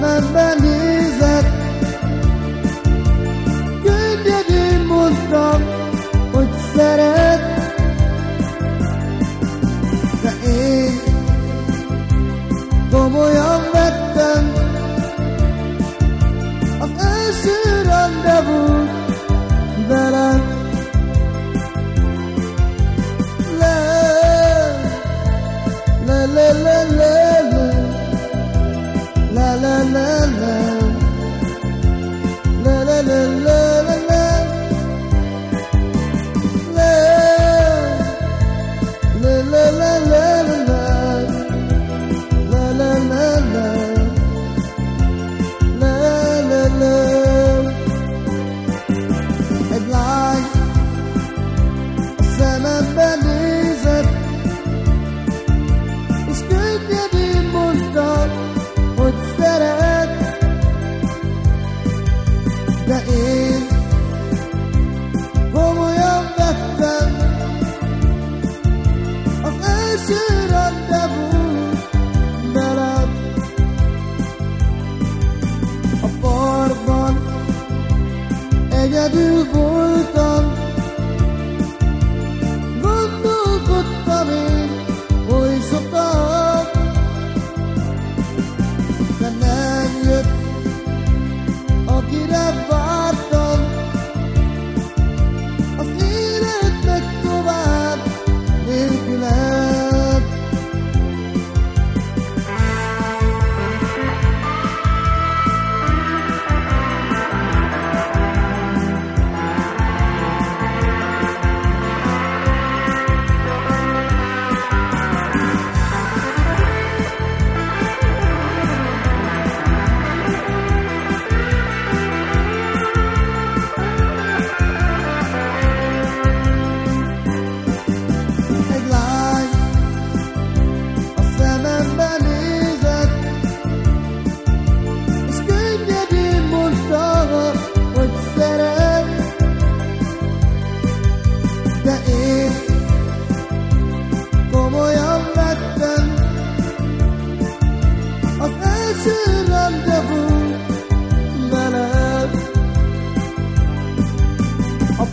szemembe nézett Könnyedén mondtam, hogy szeret. De én komolyan vettem. Az első rendezvút velem. Le, le, le, le, le. la la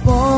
por